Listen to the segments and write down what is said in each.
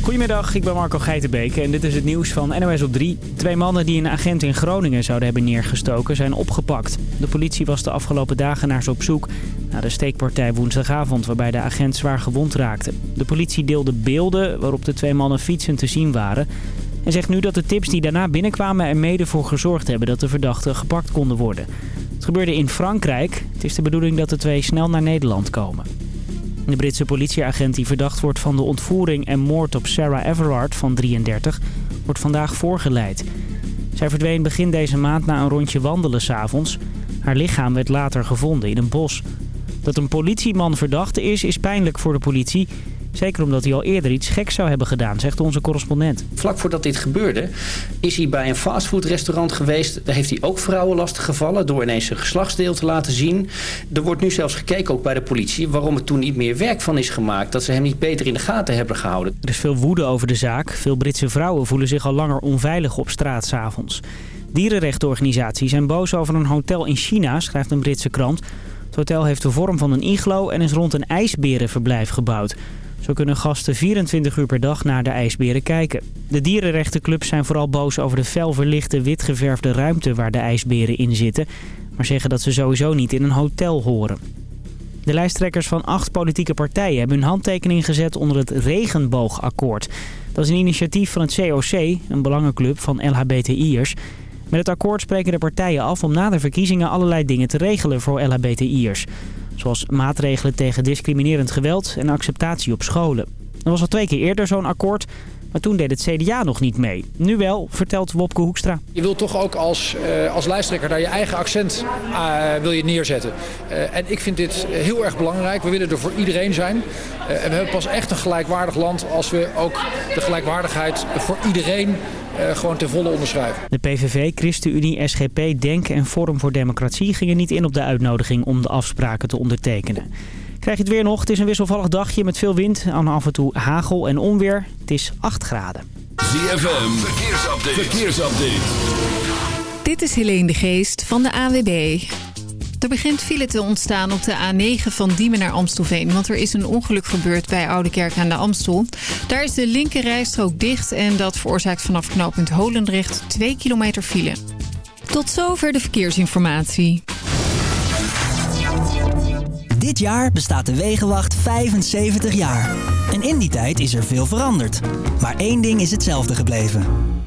Goedemiddag, ik ben Marco Geitenbeek en dit is het nieuws van NOS op 3. Twee mannen die een agent in Groningen zouden hebben neergestoken zijn opgepakt. De politie was de afgelopen dagen naar ze op zoek na de steekpartij woensdagavond waarbij de agent zwaar gewond raakte. De politie deelde beelden waarop de twee mannen fietsend te zien waren... en zegt nu dat de tips die daarna binnenkwamen er mede voor gezorgd hebben dat de verdachten gepakt konden worden. Het gebeurde in Frankrijk. Het is de bedoeling dat de twee snel naar Nederland komen. De Britse politieagent die verdacht wordt van de ontvoering en moord op Sarah Everard van 33 wordt vandaag voorgeleid. Zij verdween begin deze maand na een rondje wandelen s'avonds. Haar lichaam werd later gevonden in een bos. Dat een politieman verdachte is, is pijnlijk voor de politie. Zeker omdat hij al eerder iets geks zou hebben gedaan, zegt onze correspondent. Vlak voordat dit gebeurde is hij bij een fastfoodrestaurant geweest. Daar heeft hij ook vrouwen lastig gevallen door ineens zijn geslachtsdeel te laten zien. Er wordt nu zelfs gekeken ook bij de politie waarom er toen niet meer werk van is gemaakt. Dat ze hem niet beter in de gaten hebben gehouden. Er is veel woede over de zaak. Veel Britse vrouwen voelen zich al langer onveilig op straat s'avonds. Dierenrechtenorganisaties zijn boos over een hotel in China, schrijft een Britse krant. Het hotel heeft de vorm van een iglo en is rond een ijsberenverblijf gebouwd. Zo kunnen gasten 24 uur per dag naar de ijsberen kijken. De dierenrechtenclubs zijn vooral boos over de fel verlichte witgeverfde ruimte waar de ijsberen in zitten. Maar zeggen dat ze sowieso niet in een hotel horen. De lijsttrekkers van acht politieke partijen hebben hun handtekening gezet onder het regenboogakkoord. Dat is een initiatief van het COC, een belangenclub van LHBTI'ers. Met het akkoord spreken de partijen af om na de verkiezingen allerlei dingen te regelen voor LHBTI'ers. Zoals maatregelen tegen discriminerend geweld en acceptatie op scholen. Er was al twee keer eerder zo'n akkoord, maar toen deed het CDA nog niet mee. Nu wel, vertelt Wopke Hoekstra. Je wilt toch ook als, uh, als lijsttrekker daar je eigen accent uh, wil je neerzetten. Uh, en ik vind dit heel erg belangrijk. We willen er voor iedereen zijn. en we hebben pas echt een gelijkwaardig land als we ook de gelijkwaardigheid voor iedereen gewoon ten volle onderschrijven. De PVV, ChristenUnie, SGP, Denk en Forum voor Democratie gingen niet in op de uitnodiging om de afspraken te ondertekenen. Krijg je het weer nog? Het is een wisselvallig dagje met veel wind en af en toe hagel en onweer. Het is 8 graden. ZFM, verkeersupdate. verkeersupdate. Dit is Helene de Geest van de AWB. Er begint file te ontstaan op de A9 van Diemen naar Amstelveen. Want er is een ongeluk gebeurd bij Oudekerk aan de Amstel. Daar is de linker rijstrook dicht en dat veroorzaakt vanaf knooppunt Holendrecht 2 kilometer file. Tot zover de verkeersinformatie. Dit jaar bestaat de Wegenwacht 75 jaar. En in die tijd is er veel veranderd. Maar één ding is hetzelfde gebleven.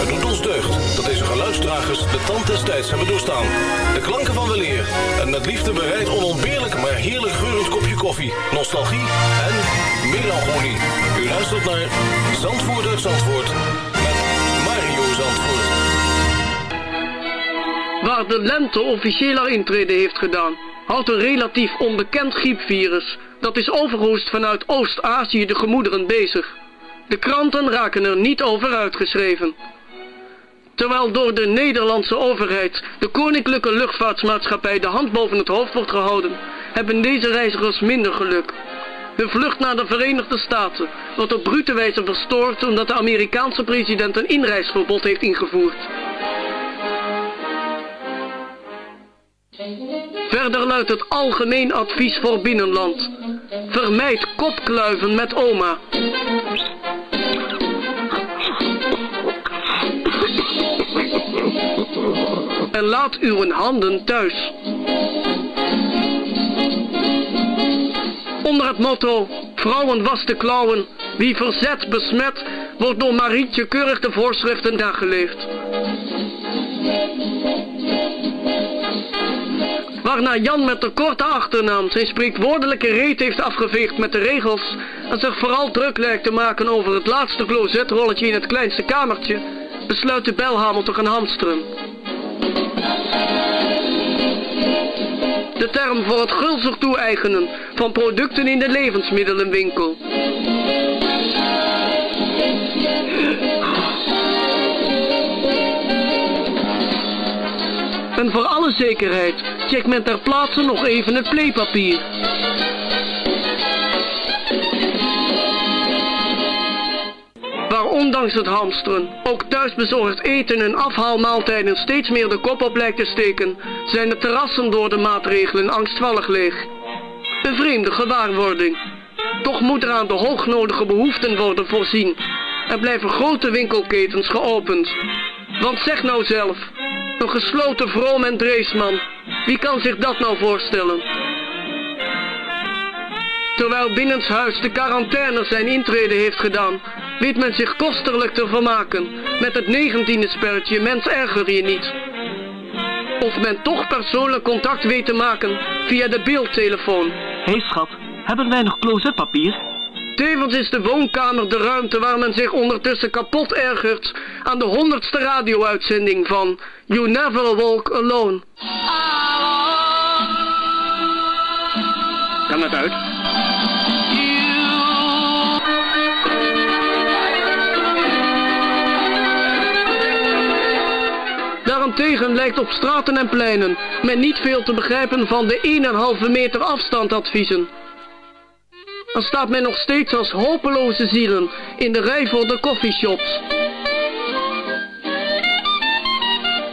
Het doet ons deugd dat deze geluidsdragers de tand des tijds hebben doorstaan. De klanken van weleer en met liefde bereid onontbeerlijk maar heerlijk geurend kopje koffie, nostalgie en melancholie. U luistert naar Zandvoort uit Zandvoort met Mario Zandvoort. Waar de lente officieel haar intrede heeft gedaan, houdt een relatief onbekend griepvirus, dat is overhoest vanuit Oost-Azië de gemoederen bezig. De kranten raken er niet over uitgeschreven. Terwijl door de Nederlandse overheid de Koninklijke Luchtvaartmaatschappij de hand boven het hoofd wordt gehouden, hebben deze reizigers minder geluk. Hun vlucht naar de Verenigde Staten wordt op brute wijze verstoord omdat de Amerikaanse president een inreisverbod heeft ingevoerd. Verder luidt het algemeen advies voor binnenland. Vermijd kopkluiven met oma. En laat uw handen thuis. Onder het motto Vrouwen was klauwen, wie verzet besmet, wordt door Marietje keurig de voorschriften nageleefd. Waarna Jan met de korte achternaam zijn spreekwoordelijke reet heeft afgeveegd met de regels en zich vooral druk lijkt te maken over het laatste closetrolletje in het kleinste kamertje, besluit de belhamel te gaan hamsteren. De term voor het gulzig toe-eigenen van producten in de levensmiddelenwinkel. En voor alle zekerheid checkt men ter plaatse nog even het playpapier. Ondanks het hamsteren ook thuisbezorgd eten en afhaalmaaltijden steeds meer de kop op lijkt te steken, zijn de terrassen door de maatregelen angstvallig leeg. Een vreemde gewaarwording. Toch moet er aan de hoognodige behoeften worden voorzien. Er blijven grote winkelketens geopend. Want zeg nou zelf, een gesloten vroom en dreesman, wie kan zich dat nou voorstellen? Terwijl binnenshuis de quarantaine zijn intrede heeft gedaan, weet men zich kostelijk te vermaken met het negentiende spelletje Mens erger je niet. Of men toch persoonlijk contact weet te maken via de beeldtelefoon. Hé hey schat, hebben wij nog close-up-papier? Tevens is de woonkamer de ruimte waar men zich ondertussen kapot ergert aan de honderdste radio-uitzending van You Never Walk Alone. Kan het uit? Daarentegen lijkt op straten en pleinen men niet veel te begrijpen van de 1,5 meter afstand adviezen. Dan staat men nog steeds als hopeloze zielen in de rij voor de koffieshops.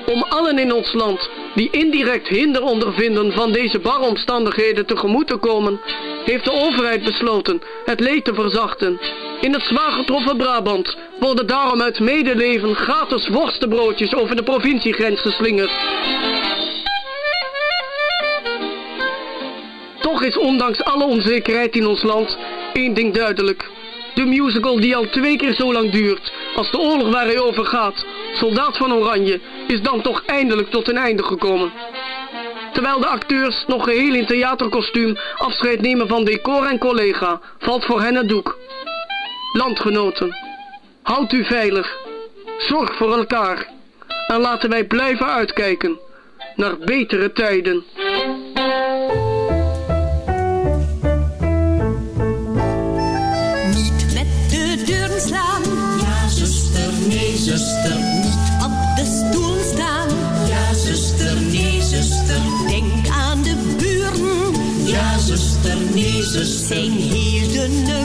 Om allen in ons land die indirect hinder ondervinden van deze baromstandigheden tegemoet te komen, heeft de overheid besloten het leed te verzachten. In het zwaar getroffen Brabant worden daarom uit medeleven gratis worstenbroodjes over de provinciegrens geslingerd. Toch is ondanks alle onzekerheid in ons land één ding duidelijk. De musical die al twee keer zo lang duurt als de oorlog waar hij over gaat, Soldaat van Oranje, is dan toch eindelijk tot een einde gekomen. Terwijl de acteurs nog geheel in theaterkostuum afscheid nemen van decor en collega, valt voor hen het doek. Landgenoten, houd u veilig, zorg voor elkaar en laten wij blijven uitkijken naar betere tijden. Niet met de deuren slaan, ja zuster, nee zuster. Niet op de stoel staan, ja zuster, nee zuster. Denk aan de buren, ja zuster, nee zuster. Zijn hier de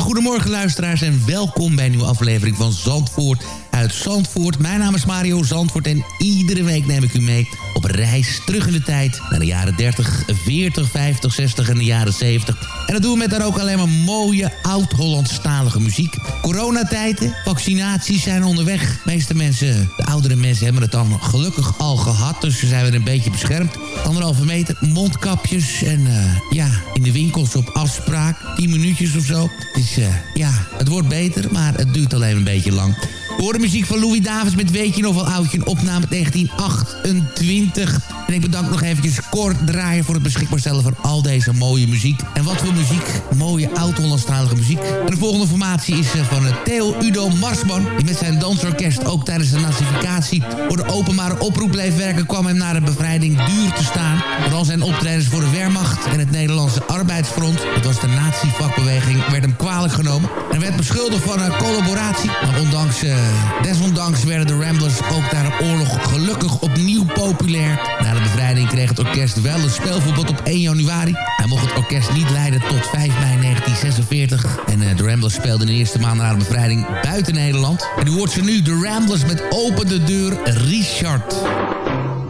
Goedemorgen luisteraars en welkom bij een nieuwe aflevering van Zandvoort uit Zandvoort. Mijn naam is Mario Zandvoort en iedere week neem ik u mee op reis terug in de tijd naar de jaren 30, 40, 50, 60 en de jaren 70. En dat doen we met daar ook alleen maar mooie oud-Hollandstalige muziek. Coronatijden, vaccinaties zijn onderweg. De meeste mensen, de oudere mensen hebben het dan gelukkig al gehad, dus ze zijn weer een beetje beschermd. Anderhalve meter, mondkapjes en eh, ja, in de winkels op afspraak, 10 minuutjes of zo. Dus ja, het wordt beter, maar het duurt alleen een beetje lang. We horen muziek van Louis Davids met Weet je nog wel oudje, een opname 1928. En ik bedank nog eventjes Kort Draaien voor het beschikbaar stellen van al deze mooie muziek. En wat voor muziek, mooie oud-Hollandstalige muziek. De volgende formatie is eh, van eh, Theo Udo Marsman, die met zijn dansorkest ook tijdens de nazificatie voor de openbare oproep bleef werken, kwam hem naar de bevrijding duur te staan. Vooral zijn optredens voor de Wehrmacht en het Nederlandse Arbeidsfront, dat was de nazi-vakbeweging, werd hem kwalijk genomen. En werd beschuldigd van een collaboratie. Maar ondanks eh, desondanks werden de Ramblers ook na de oorlog gelukkig opnieuw populair. Na de bevrijding kreeg het orkest wel een spelverbod op 1 januari. Hij mocht het orkest niet leiden tot 5 mei 1946. En eh, de Ramblers speelden de eerste maanden na de bevrijding buiten Nederland. En u hoort ze nu, de Ramblers met Open de Deur, Richard.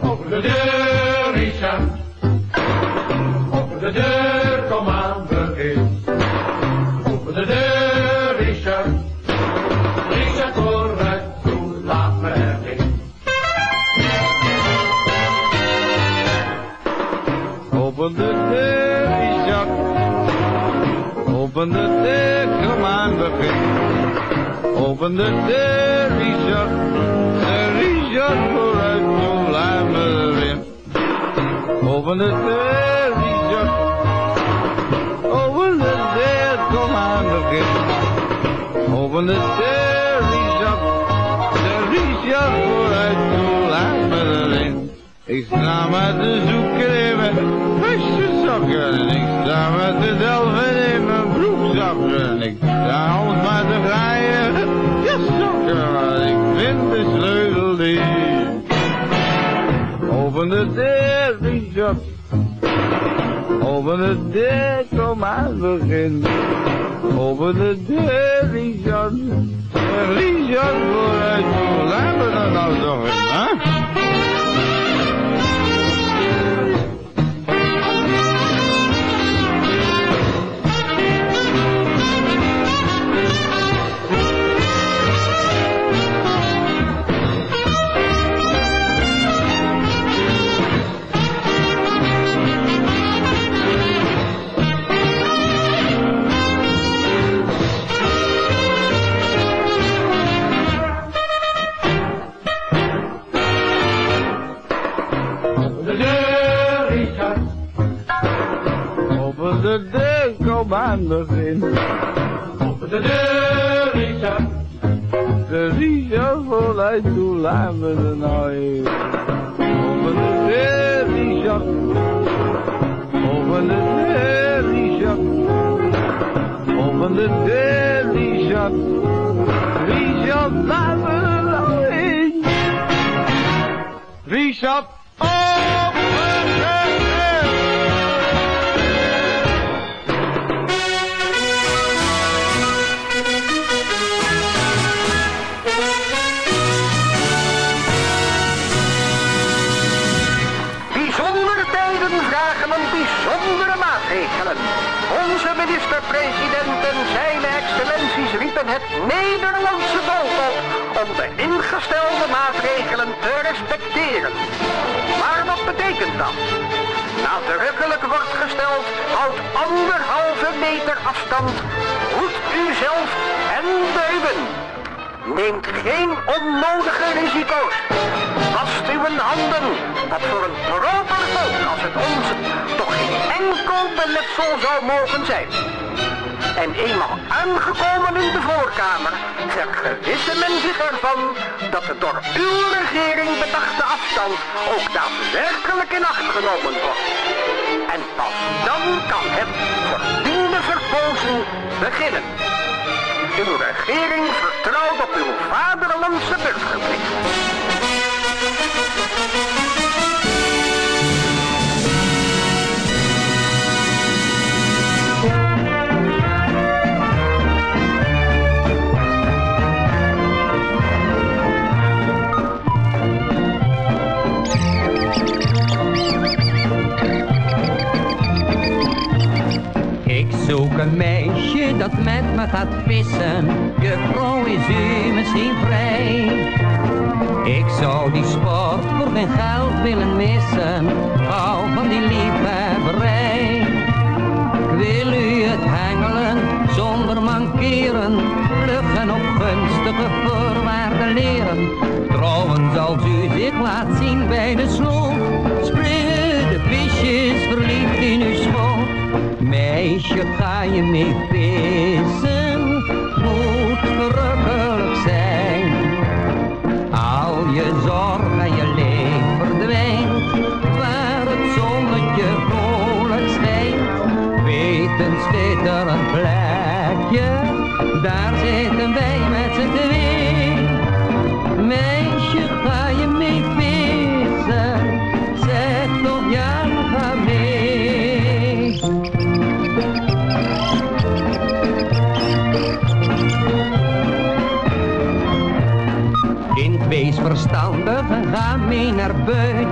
Open de deur, Richard. Open de deur, Open de Richard. De Richard, vooruit, toe, laat me erin. Open de Richard. Open de kom aan, begin. Open de deur, Richard. De Richard, vooruit, toe, laat me erin. Ik sta met de zoeken in mijn vestjezakken. En ik sta met de delven in mijn broekzakken. En ik sta alles maar te graaien ik vind de sleutel niet. Open de deur, Richard. Open de deur, kom aan, begin. Open de deur, Richard. Richard, vooruit, laten we dat nou toch in, hè? De deur, kom aan, begin. Open de deur, Richard. De Richard vooruit, hoe laten we er nou? Open de deur, Richard. Open de deur, Richard. Open de deur, Richard. Richard, laten we er nou in? Richard, excellenties riepen het Nederlandse volk op om de ingestelde maatregelen te respecteren. Maar wat betekent dat? Nadrukkelijk wordt gesteld, houd anderhalve meter afstand, hoed uzelf en de. Neemt geen onnodige risico's. Wast uw handen, wat voor een proper volk als het onze toch geen enkel beletsel zou mogen zijn. En eenmaal aangekomen in de voorkamer, vergewissen men zich ervan dat de door uw regering bedachte afstand ook daadwerkelijk in acht genomen wordt. En pas dan kan het verdiende verpozen beginnen. Uw regering vertrouwt op uw vaderlandse burgerplicht. Gaat vissen. Juffrouw, is u misschien vrij? Ik zou die sport voor geen geld willen missen. Hou van die liefhebberij. Ik wil u het hengelen zonder mankeren. Vlug en op gunstige voorwaarden leren. Trouwens, als u zich laat zien bij de sloot. Springen de visjes verliefd in uw schoot. Meisje, ga je mee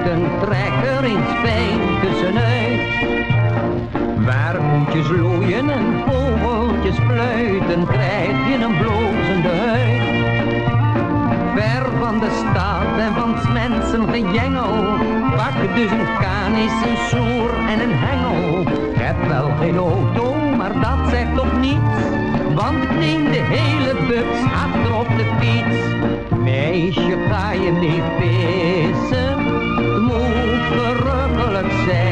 buiten, trek er eens fijn tussenuit. Waar koetjes loeien en vogeltjes fluiten, krijg je een blozende huid. Ver van de stad en van s mensen gejengel, pak dus een kanis, een soer en een hengel. Heb wel geen auto, maar dat zegt toch niets, want ik neem de hele bus achter op de fiets. Meisje, ga je mee vissen? Verrukkelijk zijn.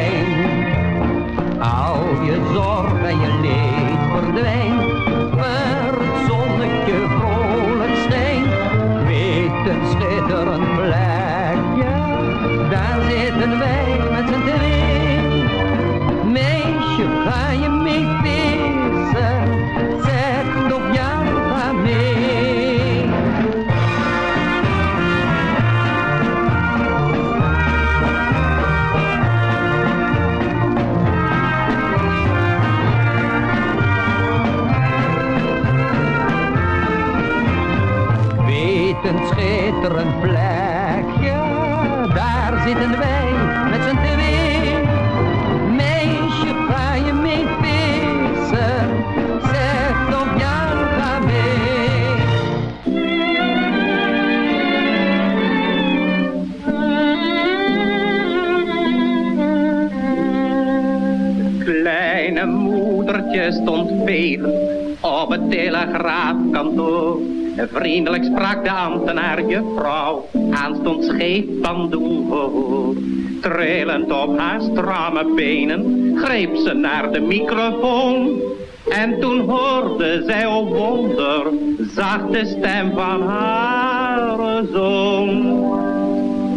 Benen, greep ze naar de microfoon. En toen hoorde zij, oh wonder, zacht de stem van haar zoon.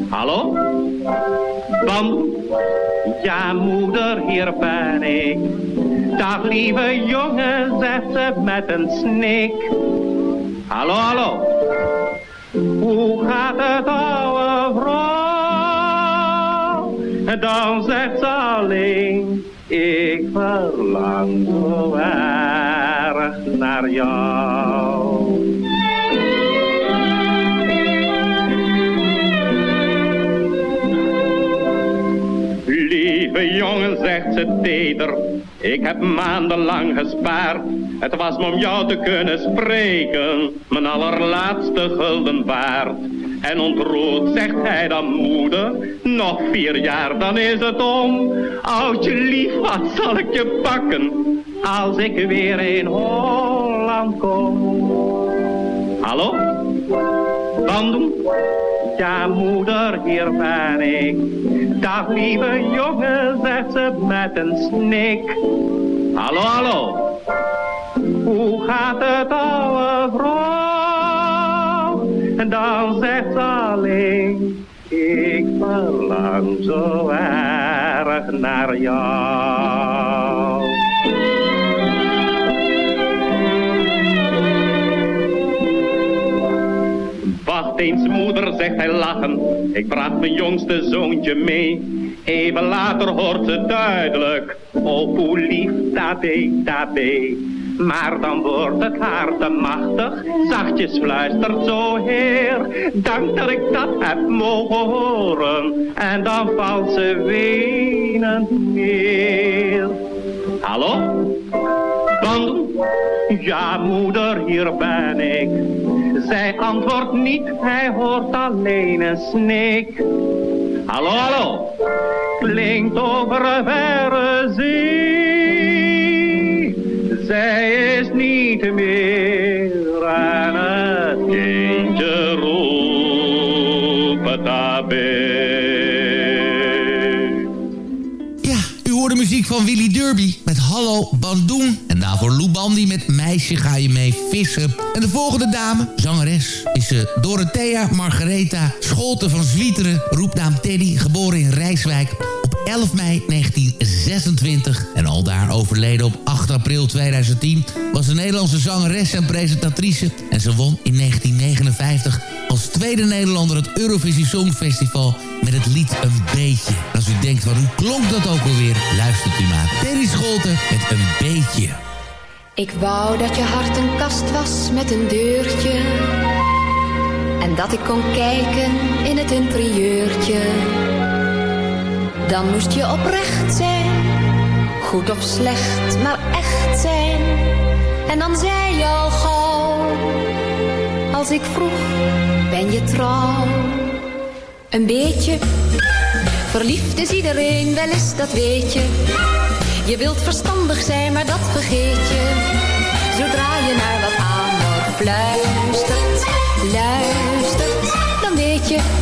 Hallo? Bam, ja moeder, hier ben ik. Dag lieve jongen, zegt ze met een snik. Hallo, hallo. Hoe gaat het ouwe vrouw? Dan zegt verlang zo erg naar jou. Lieve jongen, zegt ze teder, ik heb maandenlang gespaard. Het was me om jou te kunnen spreken, mijn allerlaatste gulden waard. En ontroerd zegt hij dan moeder, nog vier jaar dan is het om. Oudje lief, wat zal ik je pakken, als ik weer in Holland kom. Hallo? Bandung? Ja moeder, hier ben ik. Dag lieve jongen, zegt ze met een snik. Hallo, hallo. Hoe gaat het ouwe vrouw? En dan zegt ze alleen, ik verlang zo erg naar jou. Wacht eens moeder, zegt hij lachen, ik bracht mijn jongste zoontje mee. Even later hoort ze duidelijk, oh hoe lief tabé, tabé. Maar dan wordt het haar te machtig, zachtjes fluistert zo heer. Dank dat ik dat heb mogen horen, en dan valt ze wenend neer. Hallo? Dan, ja moeder, hier ben ik. Zij antwoordt niet, hij hoort alleen een snik. Hallo, hallo, klinkt over verre zee. Zij is niet meer aan het kindje roepen Ja, u hoorde muziek van Willy Derby met Hallo Bandoen. En daarvoor Lou Bandy met Meisje ga je mee vissen. En de volgende dame, zangeres, is uh, Dorothea Margaretha Scholte van Zwieteren. Roepnaam Teddy, geboren in Rijswijk 11 mei 1926. En al daar overleden op 8 april 2010 was een Nederlandse zangeres en presentatrice. En ze won in 1959 als tweede Nederlander het Eurovisie Songfestival met het lied Een Beetje. Als u denkt, van hoe klonk dat ook alweer? Luistert u maar. Terry Scholten met Een Beetje. Ik wou dat je hart een kast was met een deurtje. En dat ik kon kijken in het interieurtje. Dan moest je oprecht zijn, goed of slecht, maar echt zijn. En dan zei je al gauw, als ik vroeg, ben je trouw? Een beetje, verliefd is iedereen, wel eens, dat weet je. Je wilt verstandig zijn, maar dat vergeet je. Zodra je naar wat amor fluistert, luistert, dan weet je.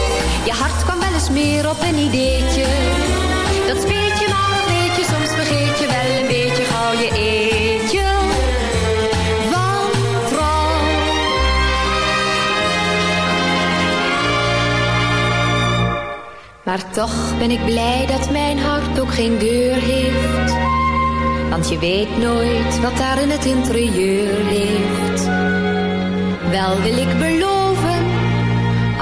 Je hart kwam wel eens meer op een ideetje. Dat speet je maar een beetje, soms vergeet je wel een beetje gauw je eetje. Van trouw. Maar toch ben ik blij dat mijn hart ook geen deur heeft. Want je weet nooit wat daar in het interieur leeft. Wel wil ik beloven,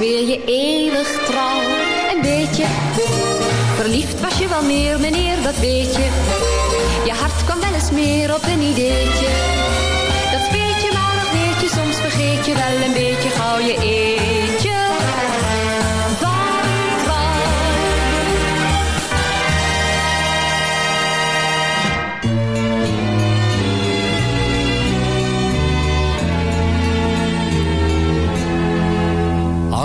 zweer je eeuwig trouw. Een beetje verliefd was je wel meer, meneer, dat weet je. Je hart kwam wel eens meer op een ideetje. Dat weet je maar nog weet je, soms vergeet je wel een beetje gauw je eetje.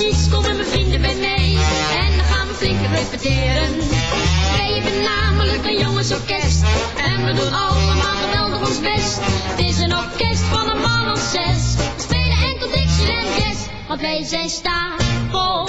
Precies komen mijn vrienden bij mij. En dan gaan we flink repeteren. Wij hebben namelijk een jongensorkest. En we doen allemaal geweldig ons best. Het is een orkest van een man of zes. We spelen enkel Dixieland Jazz. Want wij zijn stapel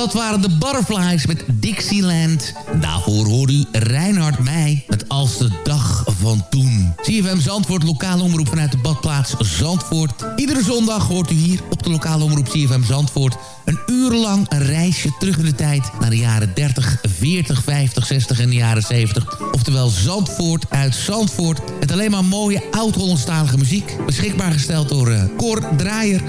dat waren de Butterflies met Dixieland. Daarvoor hoorde u Reinhard Meij met Als de Dag van Toen. CFM Zandvoort, lokale omroep vanuit de badplaats Zandvoort. Iedere zondag hoort u hier op de lokale omroep CFM Zandvoort... een uur lang een reisje terug in de tijd naar de jaren 30, 40, 50, 60 en de jaren 70. Oftewel Zandvoort uit Zandvoort. Met alleen maar mooie oud-Hollandstalige muziek. Beschikbaar gesteld door eh, Cor Draaier,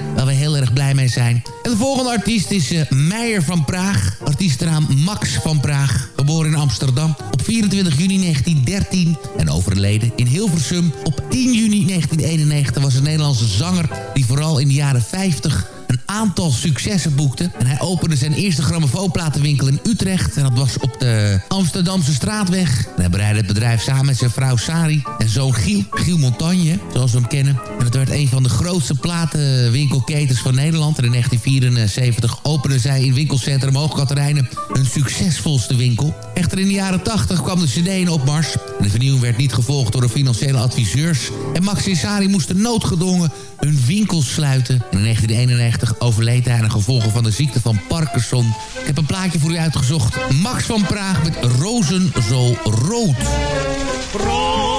blij mee zijn. En de volgende artiest is eh, Meijer van Praag. Artiestenaam Max van Praag. Geboren in Amsterdam op 24 juni 1913 en overleden in Hilversum op 10 juni 1991 was een Nederlandse zanger die vooral in de jaren 50 een aantal successen boekte. En hij opende zijn eerste grammofoonplatenwinkel in Utrecht. En dat was op de Amsterdamse Straatweg. En hij bereidde het bedrijf samen met zijn vrouw Sari en zoon Giel. Giel Montagne, zoals we hem kennen. Het werd een van de grootste platenwinkelketens van Nederland. En in 1974 opende zij in winkelcentrum Hoogkaterijnen een succesvolste winkel. Echter in de jaren 80 kwam de cd in opmars. De vernieuwing werd niet gevolgd door de financiële adviseurs. En Max Sari moesten noodgedwongen hun winkels sluiten. En in 1991 overleed hij aan de gevolgen van de ziekte van Parkinson. Ik heb een plaatje voor u uitgezocht. Max van Praag met Rozen zo rood. Rozen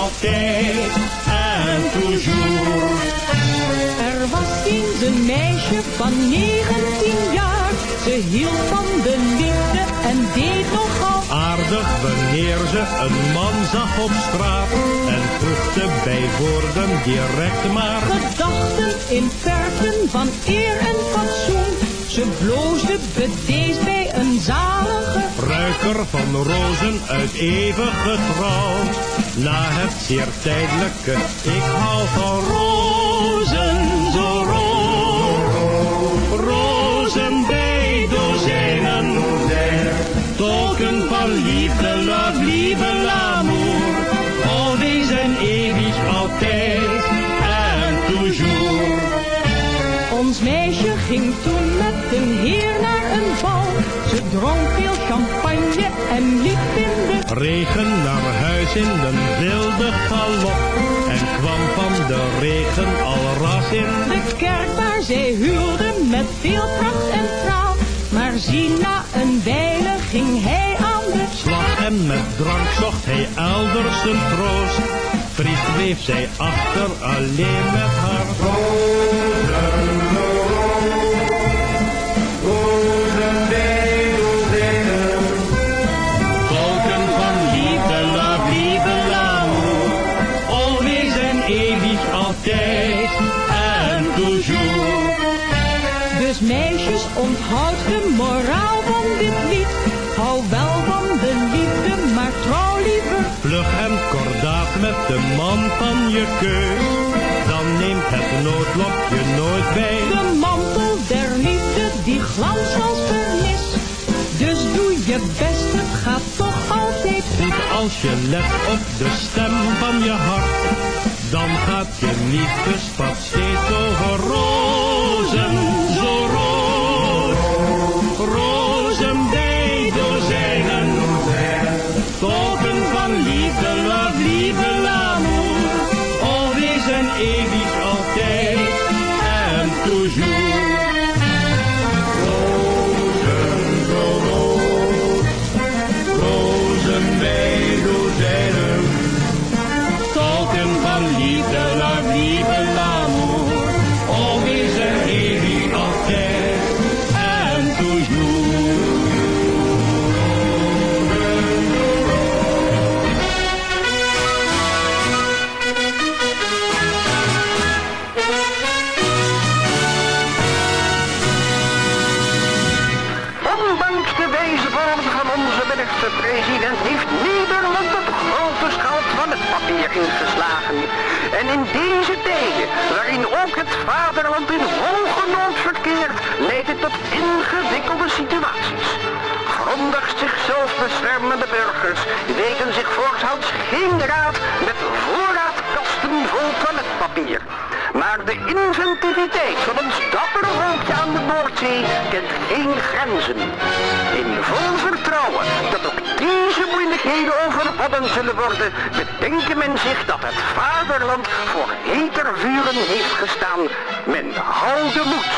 altijd en toujours. Er was eens een meisje van 19 jaar. Ze hield van de liefde en deed nogal Aardig wanneer ze een man zag op straat en voegde bij woorden direct maar. gedachten in perken van eer en fatsoen. Ze bloosde bedeesd bij een zalige Ruiker van rozen uit eeuwige trouw. Na het zeer tijdelijke, ik hou van rozen zo rood. Rozen bij dozijnen. Tolken van liefde, love, lieve l'amour. Oh, die zijn eeuwig altijd en toujours. Ons meisje ging toen en liep in de Regen naar huis in een wilde galop. En kwam van de regen al ras in. de kerk waar zij huwde met veel pracht en praal. Maar zie na een wijle ging hij aan de slag. En met drank zocht hij elders zijn troost. Triest bleef zij achter alleen met haar rozen. De man van je keus. Dan neemt het noodlokje nooit bij. De mantel der liefde, die glans als vernis. Dus doe je best, het gaat toch altijd Goed als je let op de stem van je hart. Dan gaat je liefdespad steeds over in deze tijden, waarin ook het vaderland in hoge nood verkeert, leidt het tot ingewikkelde situaties. Grondig zichzelf beschermende burgers weten zich voortouds geen raad met voorraadkasten inventiviteit van ons dappere volkje aan de Noordzee kent geen grenzen. In vol vertrouwen dat ook deze moeilijkheden overwonnen zullen worden, bedenken men zich dat het vaderland voor heter vuren heeft gestaan. Men houde moed.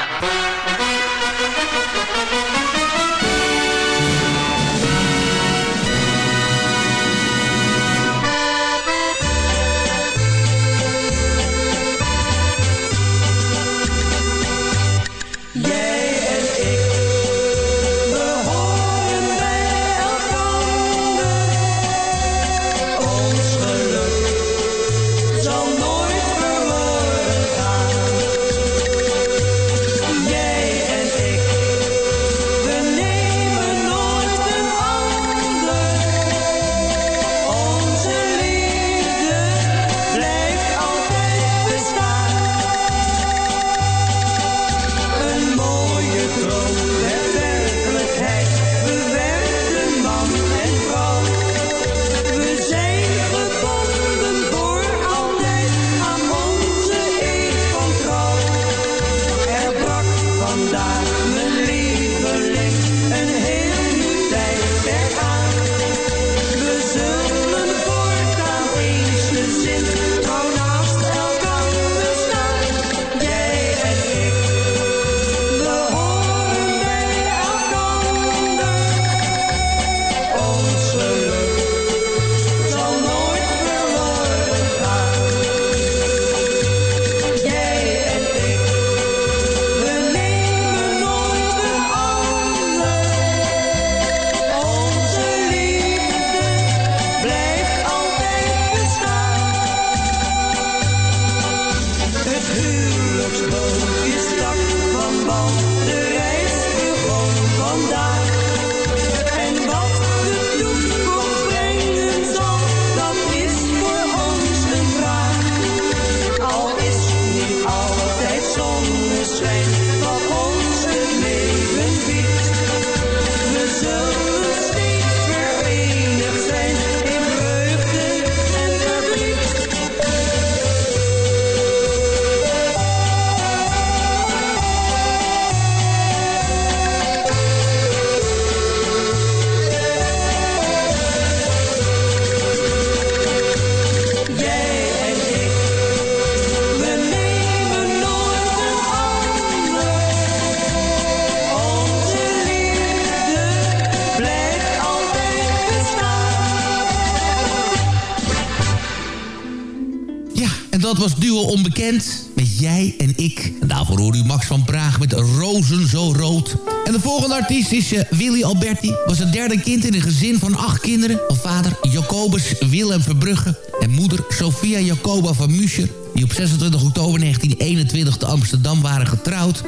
Was Duo Onbekend met Jij en Ik. Daarvoor hoorde u Max van Praag met Rozen zo rood. En de volgende artiest is uh, Willy Alberti. Was het derde kind in een gezin van acht kinderen. Van vader Jacobus Willem Verbrugge en moeder Sophia Jacoba van Muscher... die op 26 oktober 1921 te Amsterdam waren getrouwd...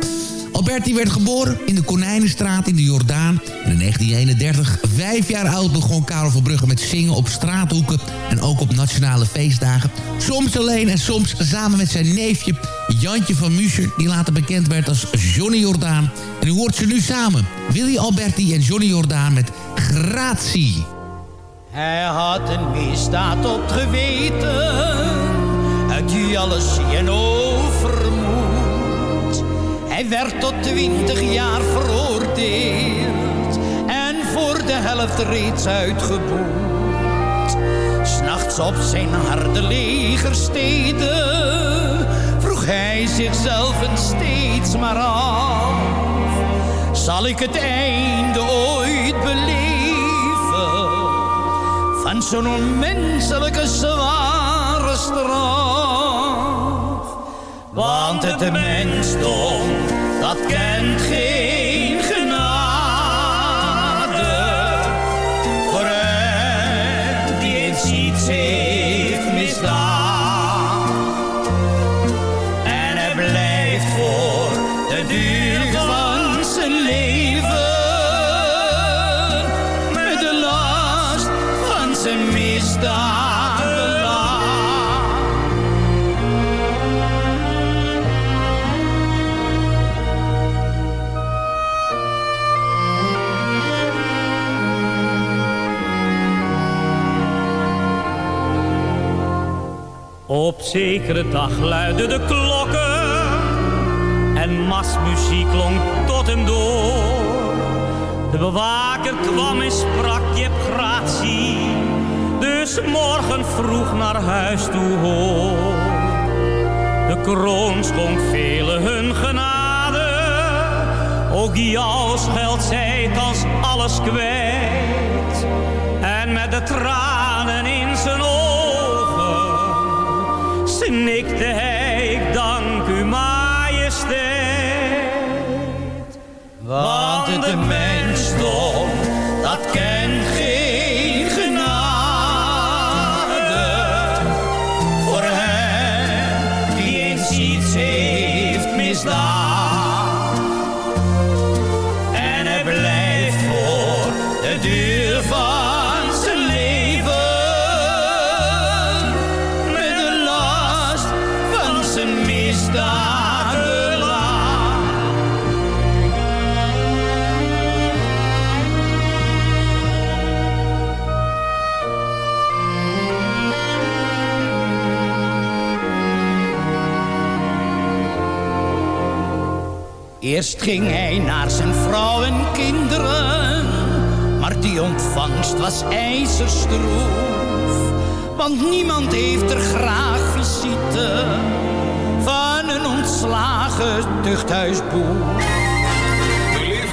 Alberti werd geboren in de Konijnenstraat in de Jordaan. In 1931, vijf jaar oud, begon Karel Verbrugge met zingen op straathoeken... en ook op nationale feestdagen. Soms alleen en soms samen met zijn neefje Jantje van Muscher... die later bekend werd als Johnny Jordaan. En u hoort ze nu samen. Willy Alberti en Johnny Jordaan met Gratie. Hij had een misdaad op geweten... uit die alles en overmoed. Werd tot twintig jaar veroordeeld... en voor de helft reeds uitgeboet. S'nachts op zijn harde legersteden... vroeg hij zichzelf steeds maar af... zal ik het einde ooit beleven... van zo'n onmenselijke zware straf. Want het mensdom, dat kent geen genade. Voor hem die eens iets Op zekere dag luidden de klokken en masmuziek klonk tot hem door. De bewaker kwam en sprak, je gratie, dus morgen vroeg naar huis toe hoor. De kroon schonk velen hun genade, ook jou scheldt zij thans alles kwijt. En met de tranen in zijn ogen snikte hij, ik dank u majesteit. Want het mensdom, Eerst ging hij naar zijn vrouw en kinderen, maar die ontvangst was ijzerstroef. Want niemand heeft er graag visite van een ontslagen tuchthuisboer.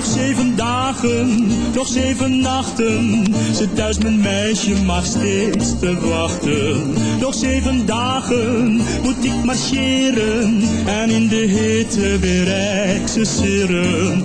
nog zeven dagen, nog zeven nachten. Zit thuis mijn meisje maar steeds te wachten. Nog zeven dagen moet ik marcheren en in de hitte weer excesseren.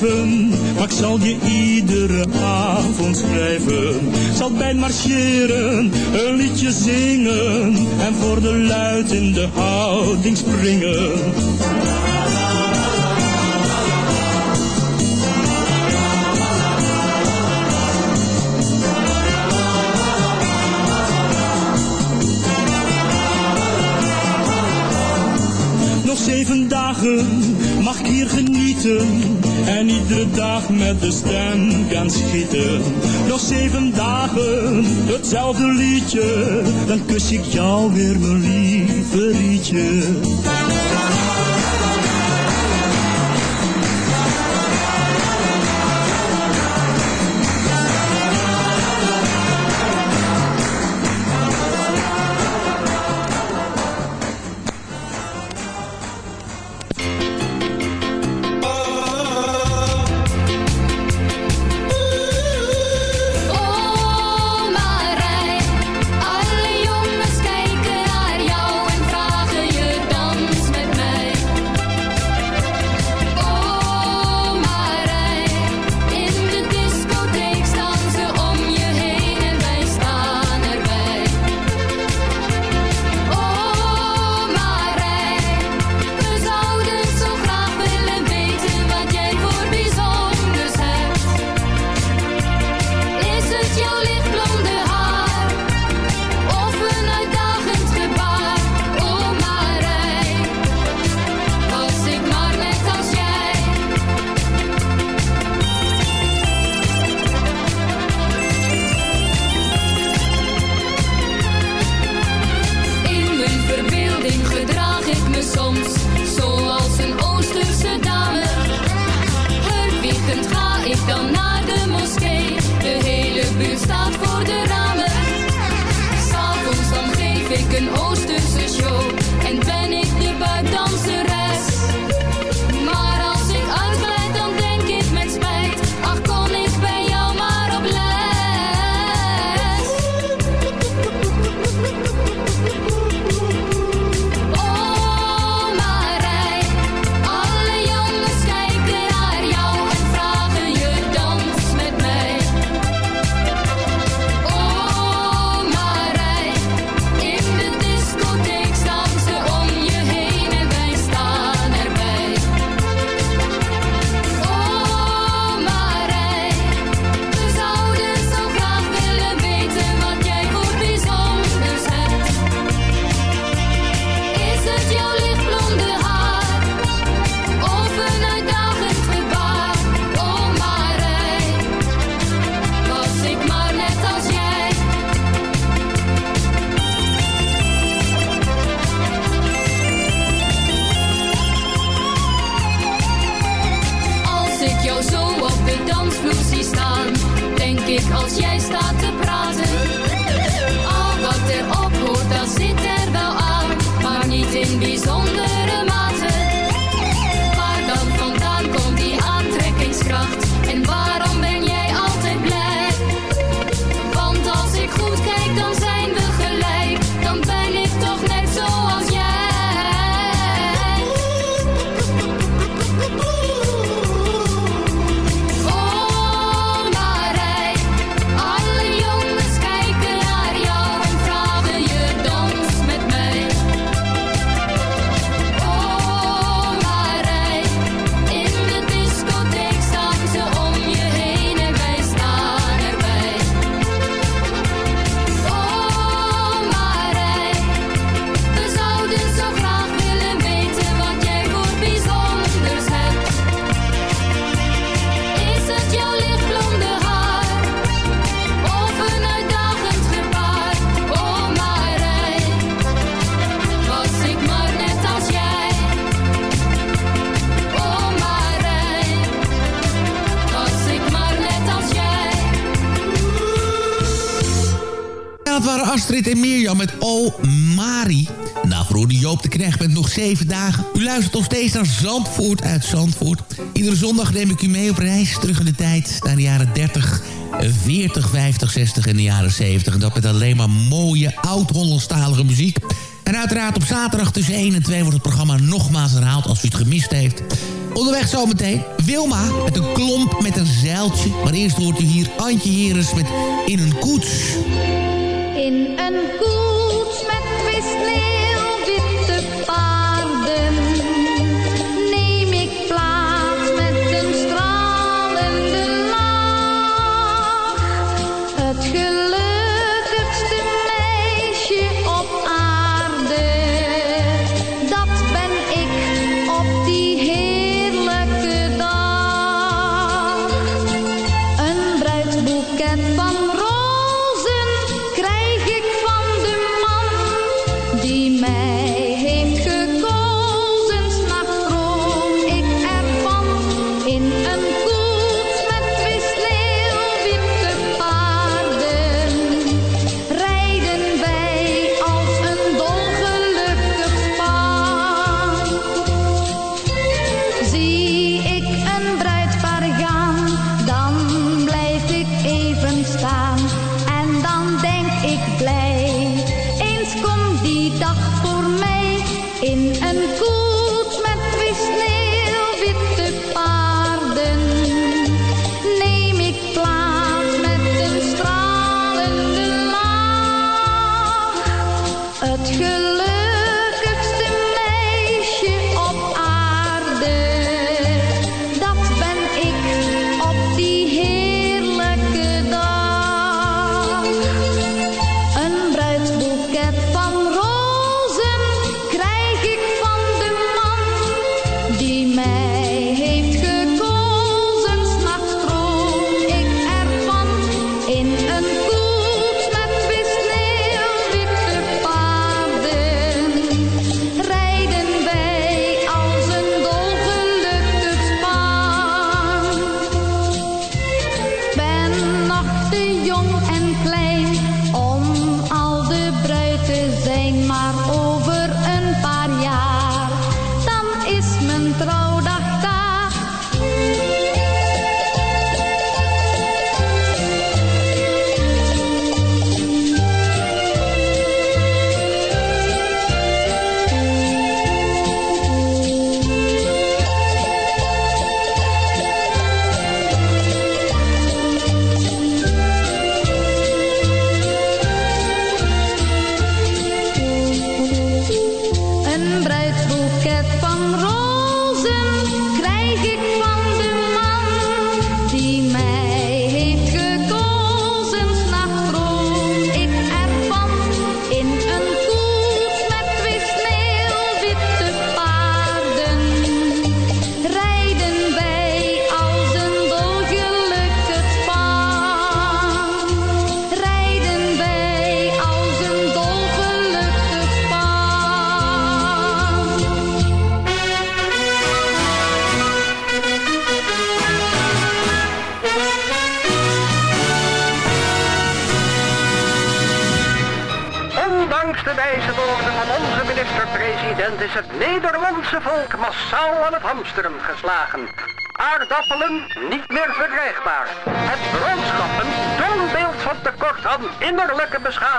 maar ik zal je iedere avond schrijven. Zal bij marcheren, een liedje zingen. En voor de luid in de houding springen. Nog zeven dagen mag ik hier genieten en iedere dag met de stem kan schieten. Nog zeven dagen, hetzelfde liedje. Dan kus ik jou weer, mijn lieve rietje. als jij staat te praten. Astrid en Mirjam met O Mari. daarvoor hoorde Joop de Knecht met nog zeven dagen. U luistert nog steeds naar Zandvoort uit Zandvoort. Iedere zondag neem ik u mee op reis terug in de tijd... naar de jaren 30, 40, 50, 60 en de jaren 70. En dat met alleen maar mooie, oud-Hollandstalige muziek... En uiteraard op zaterdag tussen 1 en 2 wordt het programma nogmaals herhaald als u het gemist heeft. Onderweg zometeen Wilma met een klomp met een zeiltje. Maar eerst hoort u hier Antje Heres met In een koets. In een koets met twee sneeuwwitte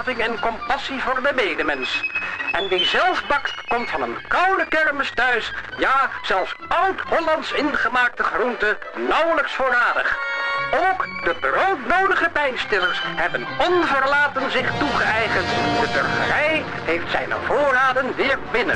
en compassie voor de medemens. En wie zelf bakt, komt van een koude kermis thuis. Ja, zelfs oud-Hollands ingemaakte groenten nauwelijks voorradig. Ook de broodnodige pijnstillers hebben onverlaten zich toegeëigend. De burgerij heeft zijn voorraden weer binnen.